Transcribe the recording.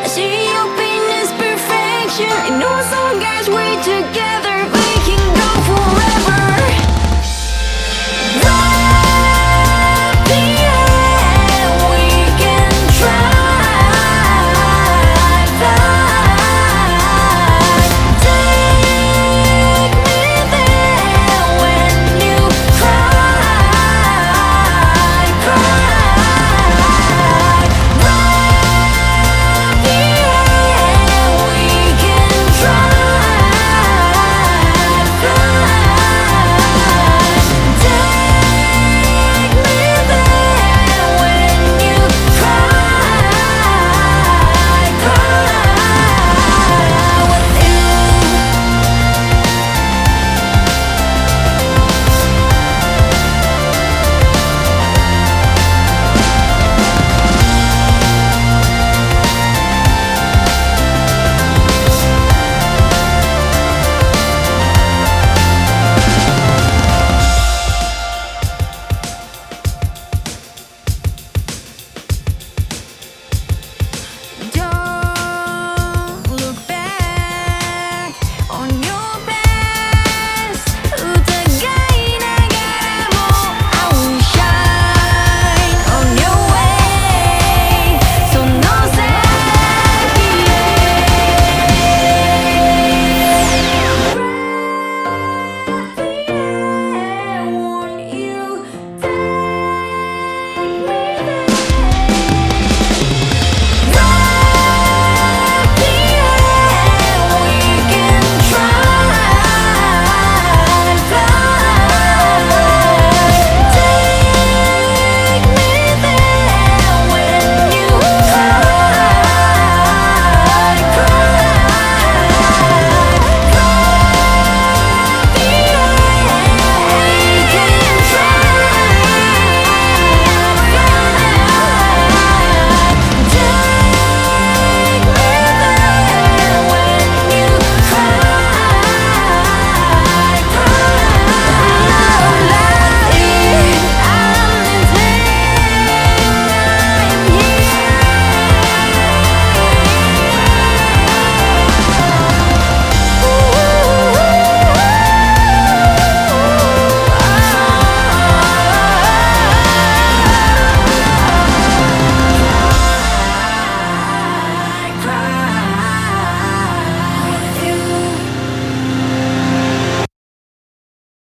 I see your pain is perfection. I know some guys, wait to get.